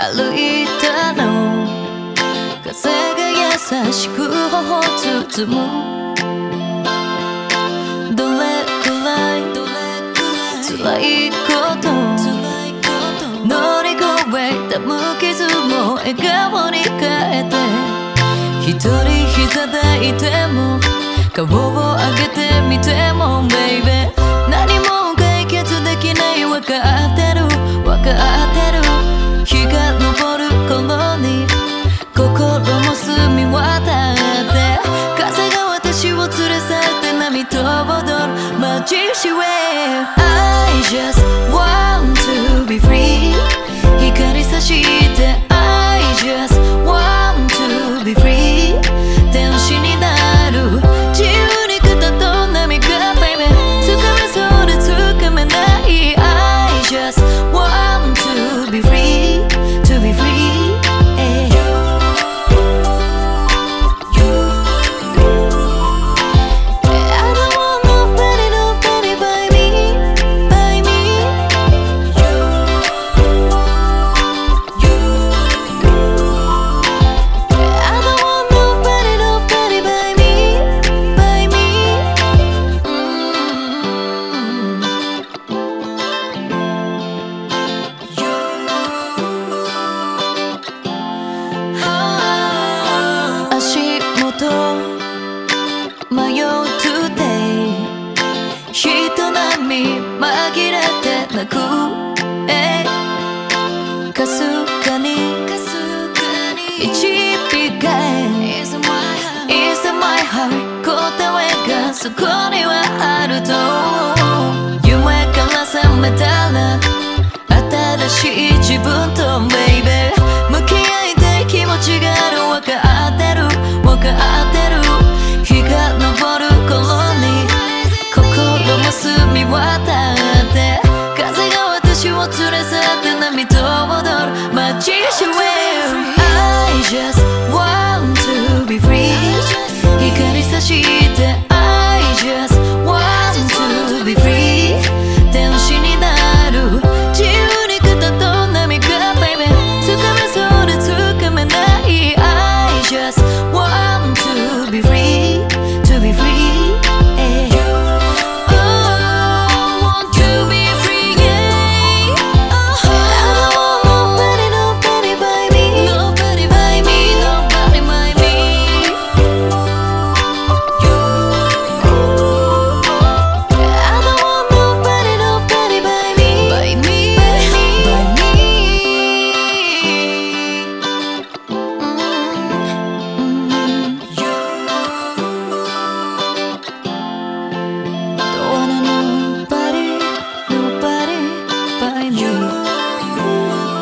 歩いたの。風が優しく頬を包む。どれくらい辛いこと乗り越えた無傷も笑顔に変えて。一人膝抱いても顔を上げてみてもベイベー何も解決できない分かって人並み紛れて泣く。えかすかに。導かえ Is my heart? 答えがそこにはあると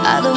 I don't